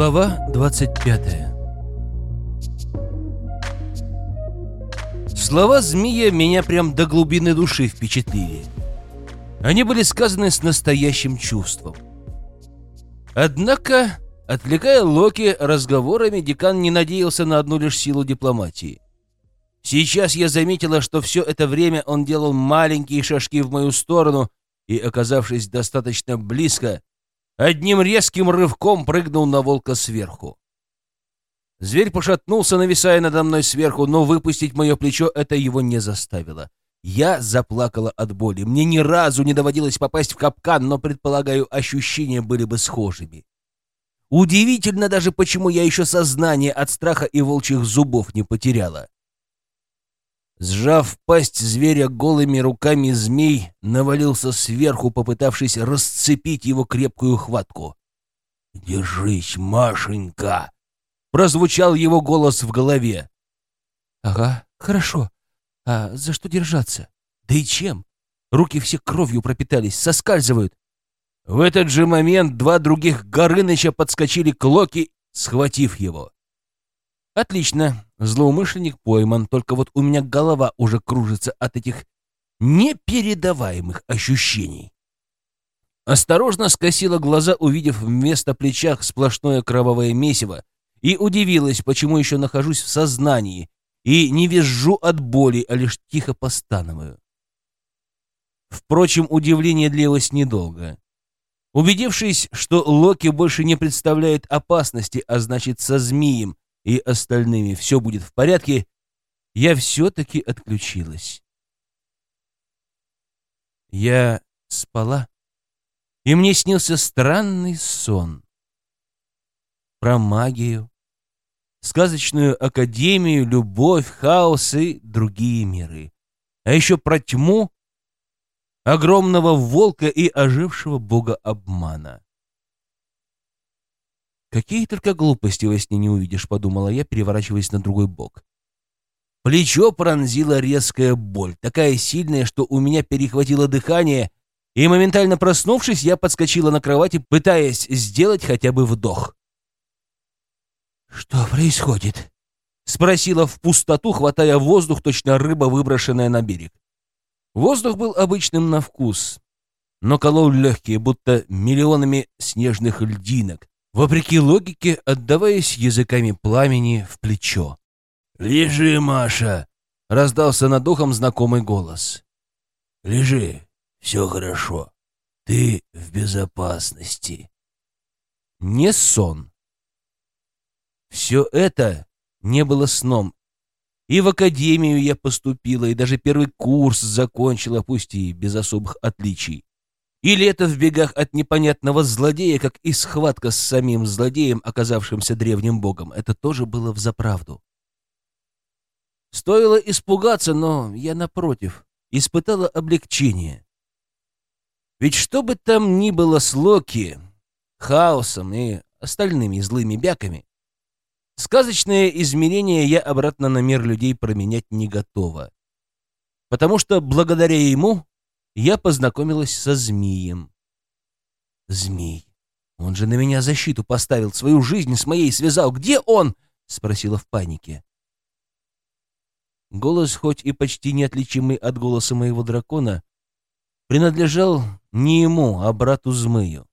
Глава 25 Слова змея меня прям до глубины души впечатлили. Они были сказаны с настоящим чувством. Однако, отвлекая Локи разговорами, декан не надеялся на одну лишь силу дипломатии. Сейчас я заметила, что все это время он делал маленькие шажки в мою сторону и, оказавшись достаточно близко, одним резким рывком прыгнул на волка сверху. Зверь пошатнулся, нависая надо мной сверху, но выпустить мое плечо это его не заставило. Я заплакала от боли. Мне ни разу не доводилось попасть в капкан, но, предполагаю, ощущения были бы схожими. Удивительно даже, почему я еще сознание от страха и волчьих зубов не потеряла. Сжав пасть зверя голыми руками, змей навалился сверху, попытавшись расцепить его крепкую хватку. «Держись, Машенька!» — прозвучал его голос в голове. «Ага, хорошо. А за что держаться? Да и чем? Руки все кровью пропитались, соскальзывают». В этот же момент два других Горыныча подскочили к Локи, схватив его. Отлично, злоумышленник пойман, только вот у меня голова уже кружится от этих непередаваемых ощущений. Осторожно скосила глаза, увидев вместо плечах сплошное кровавое месиво, и удивилась, почему еще нахожусь в сознании и не визжу от боли, а лишь тихо постановую. Впрочем, удивление длилось недолго. Убедившись, что Локи больше не представляет опасности, а значит, со змеем и остальными все будет в порядке, я все-таки отключилась. Я спала, и мне снился странный сон. Про магию, сказочную академию, любовь, хаос и другие миры. А еще про тьму, огромного волка и ожившего бога обмана. Какие только глупости во сне не увидишь, подумала я, переворачиваясь на другой бок. Плечо пронзила резкая боль, такая сильная, что у меня перехватило дыхание, и моментально проснувшись, я подскочила на кровати, пытаясь сделать хотя бы вдох. «Что происходит?» — спросила в пустоту, хватая воздух, точно рыба, выброшенная на берег. Воздух был обычным на вкус, но колол легкие, будто миллионами снежных льдинок, вопреки логике, отдаваясь языками пламени в плечо. «Лежи, Маша!» — раздался над ухом знакомый голос. «Лежи, все хорошо. Ты в безопасности». Не сон. Все это не было сном. И в академию я поступила, и даже первый курс закончила, пусть и без особых отличий. Или это в бегах от непонятного злодея, как и схватка с самим злодеем, оказавшимся древним богом. Это тоже было взаправду. Стоило испугаться, но я, напротив, испытала облегчение. Ведь что бы там ни было с Локи, хаосом и остальными злыми бяками, сказочное измерение я обратно на мир людей променять не готова. Потому что благодаря ему я познакомилась со змеем. Змей. Он же на меня защиту поставил, свою жизнь с моей связал. Где он? Спросила в панике. Голос, хоть и почти неотличимый от голоса моего дракона, принадлежал не ему, а брату Змею.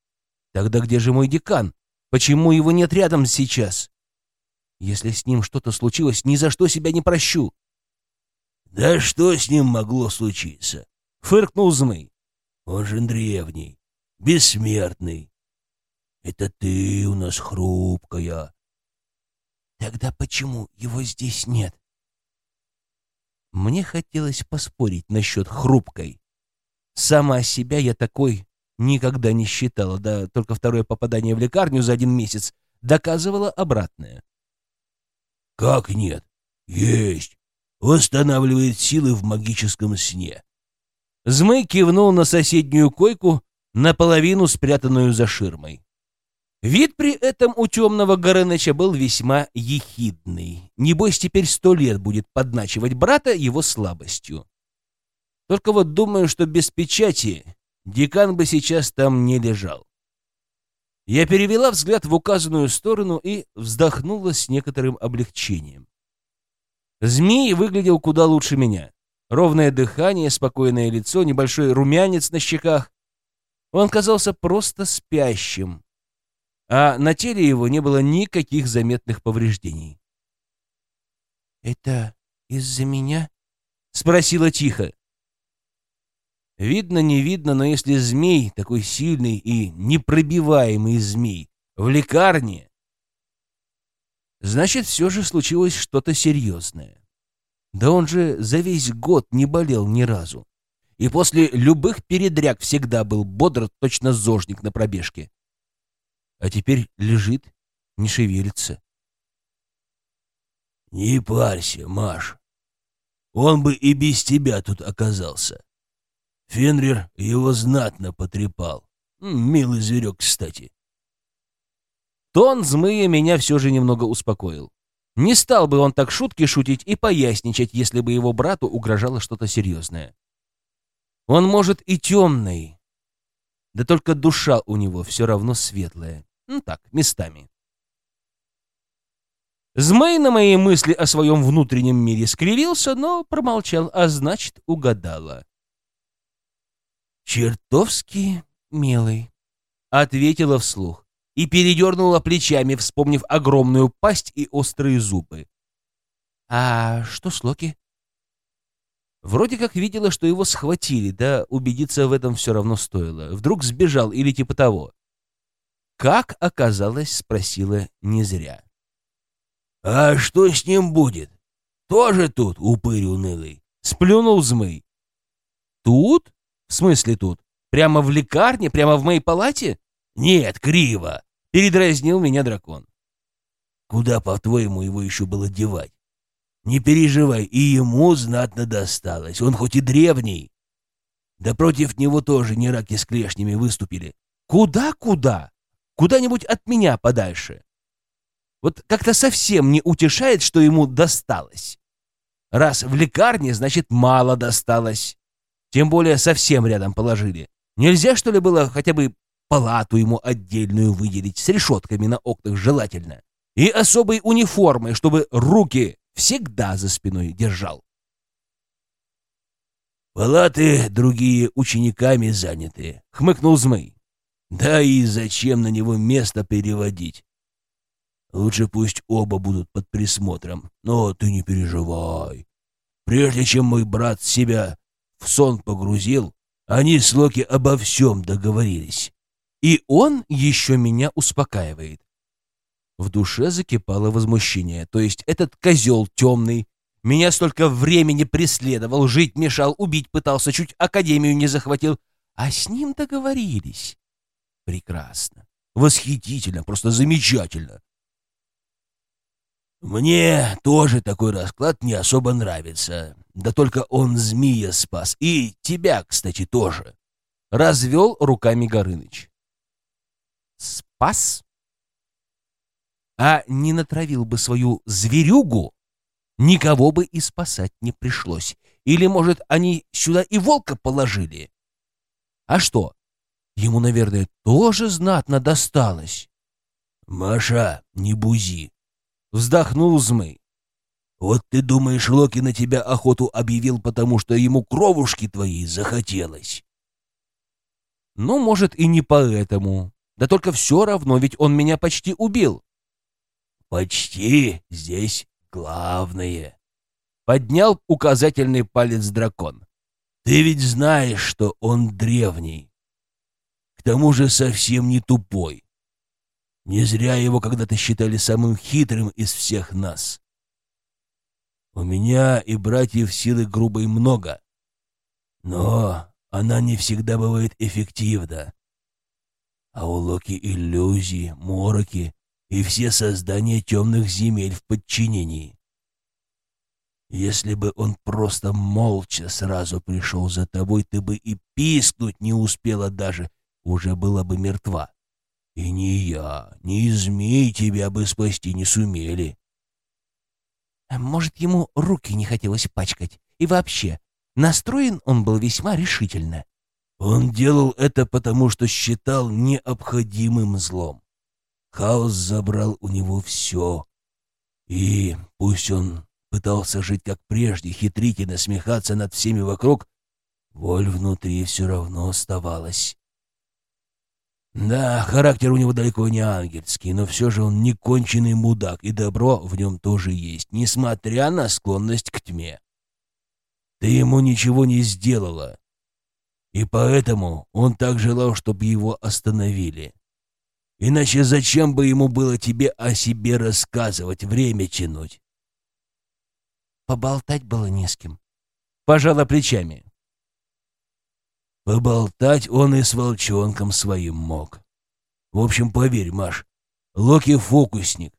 Тогда где же мой декан? Почему его нет рядом сейчас? Если с ним что-то случилось, ни за что себя не прощу. Да что с ним могло случиться? — фыркнул Змей. «Он же древний, бессмертный. Это ты у нас хрупкая». «Тогда почему его здесь нет?» Мне хотелось поспорить насчет хрупкой. Сама себя я такой никогда не считала, да только второе попадание в лекарню за один месяц доказывало обратное. «Как нет? Есть. Восстанавливает силы в магическом сне. Змей кивнул на соседнюю койку, наполовину спрятанную за ширмой. Вид при этом у темного Горыныча был весьма ехидный. Небось, теперь сто лет будет подначивать брата его слабостью. Только вот думаю, что без печати декан бы сейчас там не лежал. Я перевела взгляд в указанную сторону и вздохнула с некоторым облегчением. Змей выглядел куда лучше меня. Ровное дыхание, спокойное лицо, небольшой румянец на щеках. Он казался просто спящим, а на теле его не было никаких заметных повреждений. «Это из-за меня?» — спросила тихо. Видно, не видно, но если змей, такой сильный и непробиваемый змей, в лекарне, значит, все же случилось что-то серьезное. Да он же за весь год не болел ни разу. И после любых передряг всегда был бодр, точно зожник на пробежке. А теперь лежит, не шевелится. «Не парься, Маш. Он бы и без тебя тут оказался. Фенрир его знатно потрепал. Милый зверек, кстати. Тон змея меня все же немного успокоил. Не стал бы он так шутки шутить и поясничать, если бы его брату угрожало что-то серьезное. Он, может, и темный, да только душа у него все равно светлая. Ну так, местами. Змей на мои мысли о своем внутреннем мире скривился, но промолчал, а значит, угадала. «Чертовски милый», — ответила вслух и передернула плечами, вспомнив огромную пасть и острые зубы. «А что с Локи?» Вроде как видела, что его схватили, да убедиться в этом все равно стоило. Вдруг сбежал или типа того. Как оказалось, спросила не зря. «А что с ним будет? Тоже тут упырь унылый?» Сплюнул змей. «Тут?» В смысле тут? Прямо в лекарне? Прямо в моей палате? Нет, криво. Передразнил меня дракон. Куда, по-твоему, его еще было девать? Не переживай, и ему знатно досталось. Он хоть и древний. Да против него тоже не раки с клешнями выступили. Куда-куда? Куда-нибудь от меня подальше. Вот как-то совсем не утешает, что ему досталось. Раз в лекарне, значит, мало досталось. Тем более совсем рядом положили. Нельзя, что ли, было хотя бы палату ему отдельную выделить, с решетками на окнах желательно, и особой униформой, чтобы руки всегда за спиной держал. «Палаты другие учениками заняты», — хмыкнул Змей. «Да и зачем на него место переводить? Лучше пусть оба будут под присмотром, но ты не переживай. Прежде чем мой брат себя в сон погрузил, они с Локи обо всем договорились. И он еще меня успокаивает. В душе закипало возмущение. То есть этот козел темный меня столько времени преследовал, жить мешал, убить пытался, чуть академию не захватил. А с ним договорились. Прекрасно. Восхитительно, просто замечательно. Мне тоже такой расклад не особо нравится. Да только он змея спас. И тебя, кстати, тоже. Развел руками Горыныч. Спас? А не натравил бы свою зверюгу, никого бы и спасать не пришлось. Или, может, они сюда и волка положили? А что? Ему, наверное, тоже знатно досталось. Маша, не бузи. Вздохнул Змей. Вот ты думаешь, Локи на тебя охоту объявил, потому что ему кровушки твоей захотелось? Ну, может, и не поэтому. Да только все равно, ведь он меня почти убил. Почти здесь главное. Поднял указательный палец дракон. Ты ведь знаешь, что он древний. К тому же совсем не тупой. Не зря его когда-то считали самым хитрым из всех нас. У меня и братьев силы грубой много, но она не всегда бывает эффективна. А у Локи иллюзии, мороки и все создания темных земель в подчинении. Если бы он просто молча сразу пришел за тобой, ты бы и пискнуть не успела даже, уже была бы мертва. И ни я, ни змей тебя бы спасти не сумели. Может, ему руки не хотелось пачкать. И вообще, настроен он был весьма решительно. Он делал это потому, что считал необходимым злом. Хаос забрал у него все. И пусть он пытался жить как прежде, хитрить и насмехаться над всеми вокруг, боль внутри все равно оставалась. Да, характер у него далеко не ангельский, но все же он не конченый мудак, и добро в нем тоже есть, несмотря на склонность к тьме. Ты ему ничего не сделала, и поэтому он так желал, чтобы его остановили. Иначе зачем бы ему было тебе о себе рассказывать, время тянуть? Поболтать было не с кем. Пожала плечами. Поболтать он и с волчонком своим мог. В общем, поверь, Маш, Локи фокусник.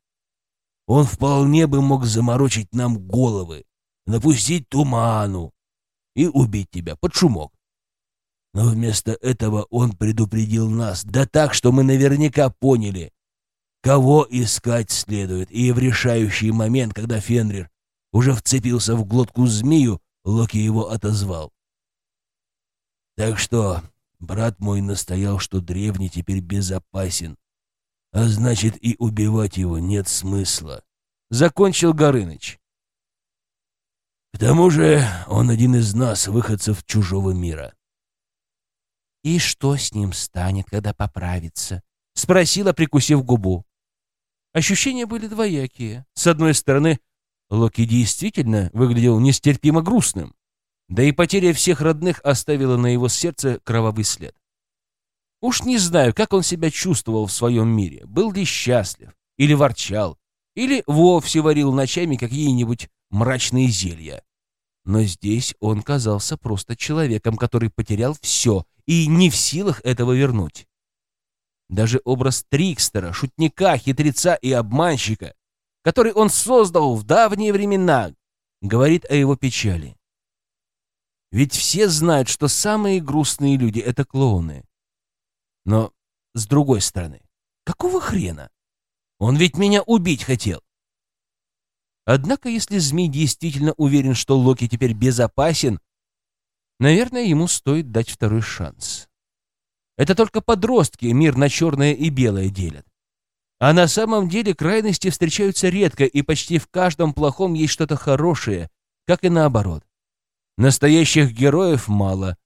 Он вполне бы мог заморочить нам головы, напустить туману и убить тебя под шумок. Но вместо этого он предупредил нас, да так, что мы наверняка поняли, кого искать следует. И в решающий момент, когда Фенрир уже вцепился в глотку змею, Локи его отозвал. Так что брат мой настоял, что древний теперь безопасен, а значит и убивать его нет смысла. Закончил Горыныч. К тому же он один из нас, выходцев чужого мира. «И что с ним станет, когда поправится?» — спросила, прикусив губу. Ощущения были двоякие. С одной стороны, Локи действительно выглядел нестерпимо грустным, да и потеря всех родных оставила на его сердце кровавый след. Уж не знаю, как он себя чувствовал в своем мире, был ли счастлив, или ворчал, или вовсе варил ночами какие-нибудь мрачные зелья. Но здесь он казался просто человеком, который потерял все и не в силах этого вернуть. Даже образ Трикстера, шутника, хитреца и обманщика, который он создал в давние времена, говорит о его печали. Ведь все знают, что самые грустные люди — это клоуны. Но, с другой стороны, какого хрена? Он ведь меня убить хотел. Однако, если змей действительно уверен, что Локи теперь безопасен, Наверное, ему стоит дать второй шанс. Это только подростки мир на черное и белое делят. А на самом деле крайности встречаются редко, и почти в каждом плохом есть что-то хорошее, как и наоборот. Настоящих героев мало,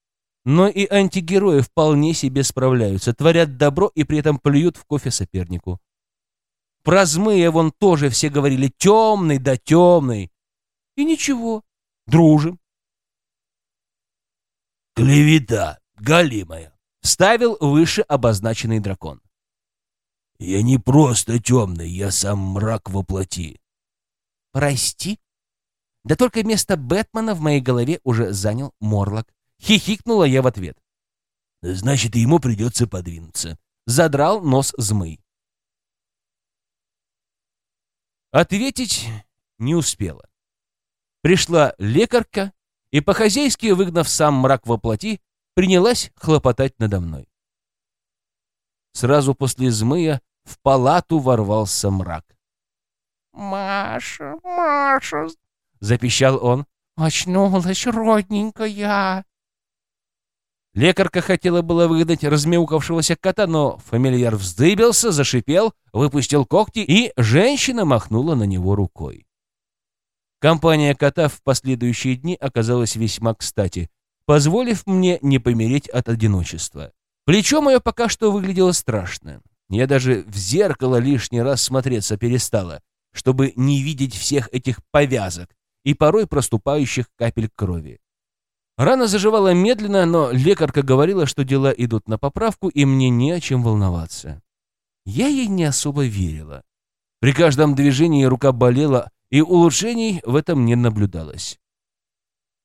но и антигерои вполне себе справляются, творят добро и при этом плюют в кофе сопернику. Про змея вон тоже все говорили «темный да темный». И ничего, дружим. «Клевета, галимая!» — ставил выше обозначенный дракон. «Я не просто темный, я сам мрак воплоти». «Прости?» Да только место Бэтмена в моей голове уже занял Морлок. Хихикнула я в ответ. «Значит, ему придется подвинуться». Задрал нос змей. Ответить не успела. Пришла лекарка и, по-хозяйски выгнав сам мрак во плоти, принялась хлопотать надо мной. Сразу после змыя в палату ворвался мрак. «Маша, Маша!» — запищал он. «Очнулась, родненькая!» Лекарка хотела было выгнать размяукавшегося кота, но фамильяр вздыбился, зашипел, выпустил когти, и женщина махнула на него рукой. Компания кота в последующие дни оказалась весьма кстати, позволив мне не помереть от одиночества. Плечо мое пока что выглядело страшно. Я даже в зеркало лишний раз смотреться перестала, чтобы не видеть всех этих повязок и порой проступающих капель крови. Рана заживала медленно, но лекарка говорила, что дела идут на поправку, и мне не о чем волноваться. Я ей не особо верила. При каждом движении рука болела, и улучшений в этом не наблюдалось.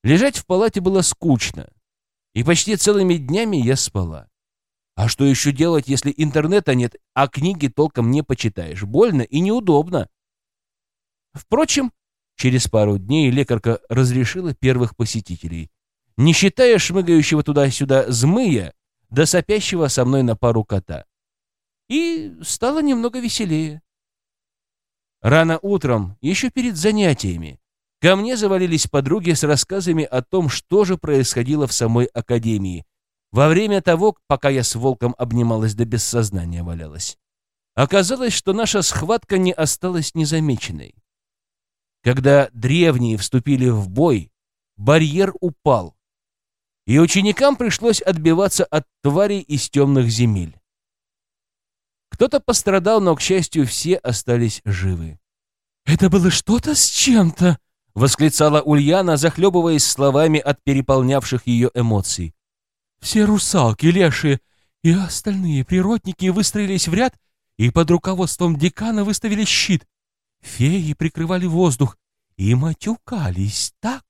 Лежать в палате было скучно, и почти целыми днями я спала. А что еще делать, если интернета нет, а книги толком не почитаешь? Больно и неудобно. Впрочем, через пару дней лекарка разрешила первых посетителей, не считая шмыгающего туда-сюда змыя да сопящего со мной на пару кота. И стало немного веселее. Рано утром, еще перед занятиями, ко мне завалились подруги с рассказами о том, что же происходило в самой академии, во время того, пока я с волком обнималась до бессознания валялась. Оказалось, что наша схватка не осталась незамеченной. Когда древние вступили в бой, барьер упал, и ученикам пришлось отбиваться от тварей из темных земель. Кто-то пострадал, но, к счастью, все остались живы. «Это было что-то с чем-то!» — восклицала Ульяна, захлебываясь словами от переполнявших ее эмоций. «Все русалки, лешие и остальные природники выстроились в ряд и под руководством декана выставили щит. Феи прикрывали воздух и матюкались так,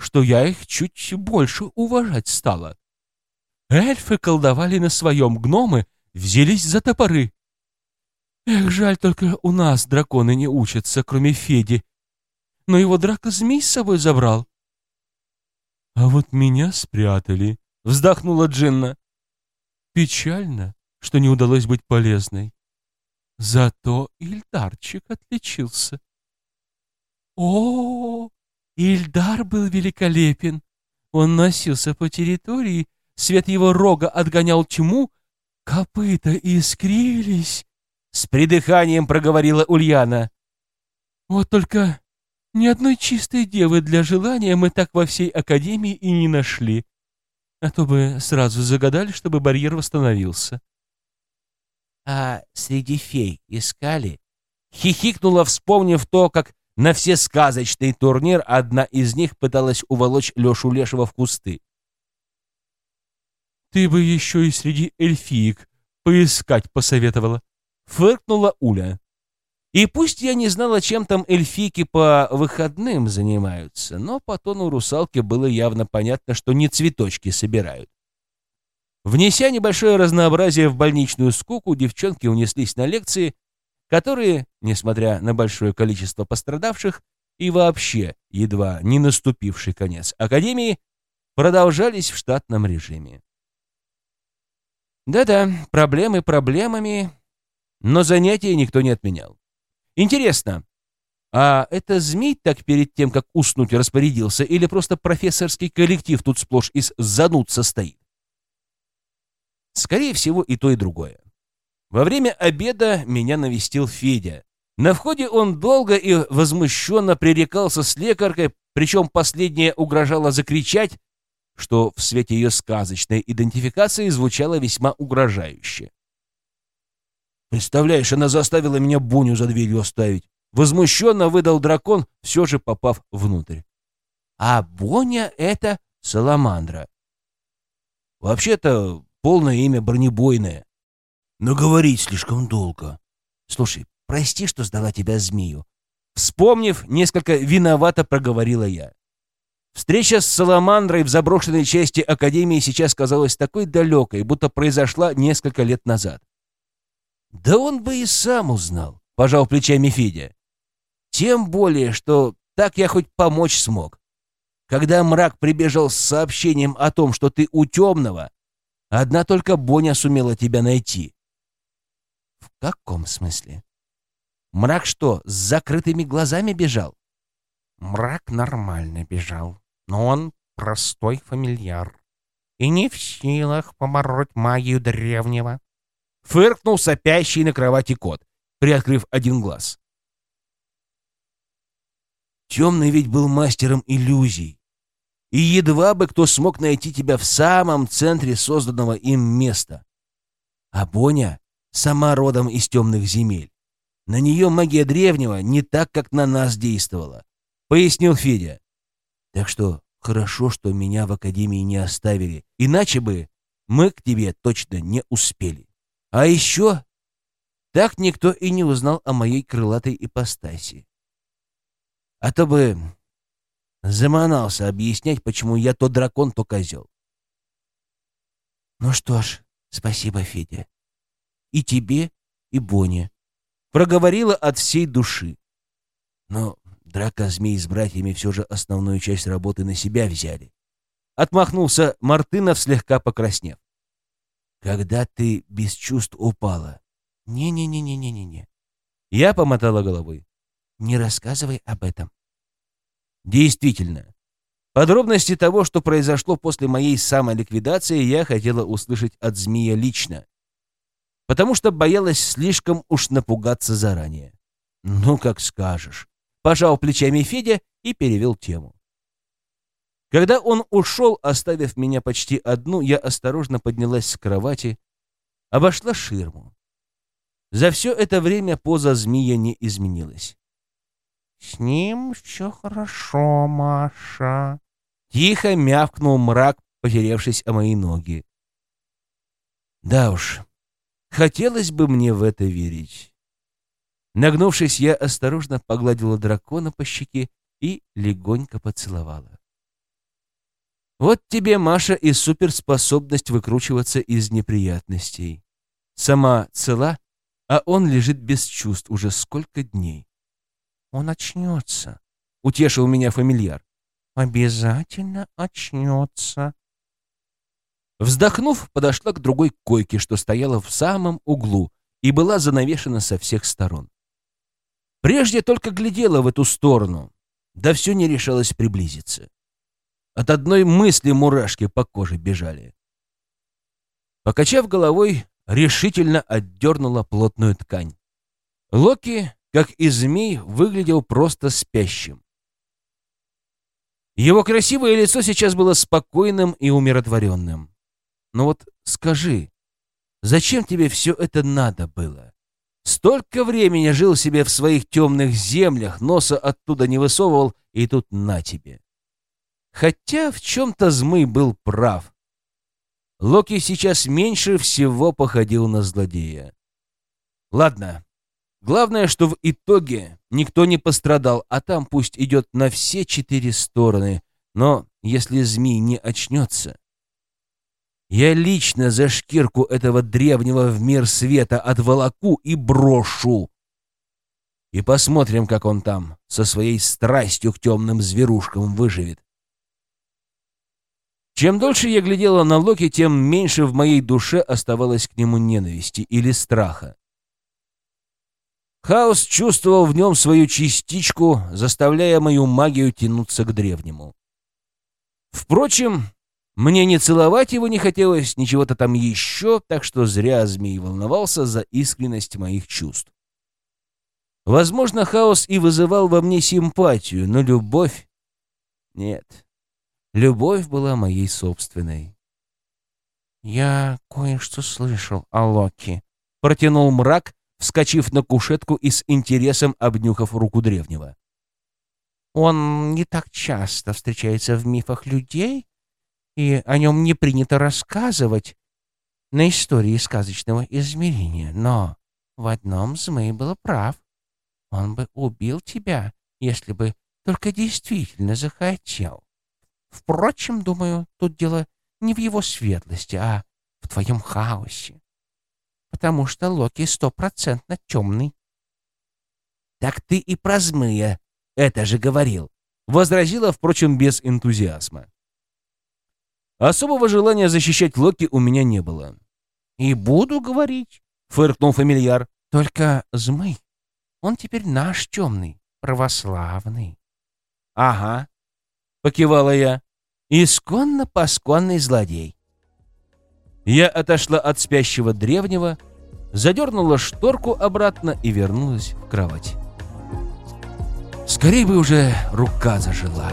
что я их чуть больше уважать стала. Эльфы колдовали на своем, гномы взялись за топоры. Эх, жаль, только у нас драконы не учатся, кроме Феди. Но его драка змей с собой забрал. А вот меня спрятали, вздохнула Джинна. Печально, что не удалось быть полезной. Зато Ильдарчик отличился. О, Ильдар был великолепен. Он носился по территории, свет его рога отгонял тьму, копыта искрились. С придыханием проговорила Ульяна. Вот только ни одной чистой девы для желания мы так во всей академии и не нашли. А то бы сразу загадали, чтобы барьер восстановился. А среди фей искали? Хихикнула, вспомнив то, как на все сказочный турнир одна из них пыталась уволочь Лешу Лешего в кусты. «Ты бы еще и среди эльфиек поискать посоветовала», — фыркнула Уля. И пусть я не знала, чем там эльфийки по выходным занимаются, но по тону русалки было явно понятно, что не цветочки собирают. Внеся небольшое разнообразие в больничную скуку, девчонки унеслись на лекции, которые, несмотря на большое количество пострадавших и вообще едва не наступивший конец Академии, продолжались в штатном режиме. Да-да, проблемы проблемами, но занятия никто не отменял. Интересно, а это змей так перед тем, как уснуть, распорядился, или просто профессорский коллектив тут сплошь из зануд состоит? Скорее всего, и то, и другое. Во время обеда меня навестил Федя. На входе он долго и возмущенно пререкался с лекаркой, причем последняя угрожала закричать, что в свете ее сказочной идентификации звучало весьма угрожающе. «Представляешь, она заставила меня Буню за дверью оставить!» Возмущенно выдал дракон, все же попав внутрь. «А Боня — это Саламандра. Вообще-то полное имя бронебойное. Но говорить слишком долго. Слушай, прости, что сдала тебя змею. Вспомнив, несколько виновато проговорила я. Встреча с Саламандрой в заброшенной части Академии сейчас казалась такой далекой, будто произошла несколько лет назад. «Да он бы и сам узнал», — пожал плечами Федя. «Тем более, что так я хоть помочь смог. Когда мрак прибежал с сообщением о том, что ты у темного, одна только Боня сумела тебя найти». «В каком смысле? Мрак что, с закрытыми глазами бежал?» Мрак нормально бежал, но он простой фамильяр и не в силах побороть магию древнего. Фыркнул сопящий на кровати кот, приоткрыв один глаз. Темный ведь был мастером иллюзий. И едва бы кто смог найти тебя в самом центре созданного им места. А Боня сама родом из темных земель. На нее магия древнего не так, как на нас действовала пояснил Федя. Так что хорошо, что меня в академии не оставили, иначе бы мы к тебе точно не успели. А еще так никто и не узнал о моей крылатой ипостаси. А то бы заманался объяснять, почему я то дракон, то козел. Ну что ж, спасибо, Федя. И тебе, и Боне. Проговорила от всей души. Но Драка змей с братьями все же основную часть работы на себя взяли. Отмахнулся Мартынов, слегка покраснев. Когда ты без чувств упала? Не-не-не-не-не-не. Я помотала головой. Не рассказывай об этом. Действительно, Подробности того, что произошло после моей самоликвидации, я хотела услышать от змея лично, потому что боялась слишком уж напугаться заранее. «Ну, как скажешь», — пожал плечами Федя и перевел тему. Когда он ушел, оставив меня почти одну, я осторожно поднялась с кровати, обошла ширму. За все это время поза змея не изменилась. «С ним все хорошо, Маша», — тихо мявкнул мрак, потеревшись о мои ноги. Да уж, хотелось бы мне в это верить. Нагнувшись, я осторожно погладила дракона по щеке и легонько поцеловала. Вот тебе, Маша, и суперспособность выкручиваться из неприятностей. Сама цела, а он лежит без чувств уже сколько дней. Он очнется, — утешил меня фамильяр. Обязательно очнется. Вздохнув, подошла к другой койке, что стояла в самом углу и была занавешена со всех сторон. Прежде только глядела в эту сторону, да все не решалось приблизиться. От одной мысли мурашки по коже бежали. Покачав головой, решительно отдернула плотную ткань. Локи как и змей, выглядел просто спящим. Его красивое лицо сейчас было спокойным и умиротворенным. Но вот скажи, зачем тебе все это надо было? Столько времени жил себе в своих темных землях, носа оттуда не высовывал, и тут на тебе. Хотя в чем-то Змый был прав. Локи сейчас меньше всего походил на злодея. Ладно, Главное, что в итоге никто не пострадал, а там пусть идет на все четыре стороны. Но если змей не очнется, я лично за шкирку этого древнего в мир света отволоку и брошу. И посмотрим, как он там со своей страстью к темным зверушкам выживет. Чем дольше я глядела на Локи, тем меньше в моей душе оставалось к нему ненависти или страха. Хаос чувствовал в нем свою частичку, заставляя мою магию тянуться к древнему. Впрочем, мне не целовать его не хотелось, ничего-то там еще, так что зря змей волновался за искренность моих чувств. Возможно, хаос и вызывал во мне симпатию, но любовь... Нет, любовь была моей собственной. «Я кое-что слышал о Локи», — протянул мрак, вскочив на кушетку и с интересом обнюхав руку древнего. «Он не так часто встречается в мифах людей, и о нем не принято рассказывать на истории сказочного измерения, но в одном Змей был прав. Он бы убил тебя, если бы только действительно захотел. Впрочем, думаю, тут дело не в его светлости, а в твоем хаосе потому что Локи стопроцентно темный. «Так ты и про змея это же говорил», — возразила, впрочем, без энтузиазма. Особого желания защищать Локи у меня не было. «И буду говорить», — фыркнул фамильяр. «Только змей, он теперь наш темный, православный». «Ага», — покивала я, — «исконно-посконный злодей». Я отошла от спящего древнего, задернула шторку обратно и вернулась в кровать. Скорее бы уже рука зажила.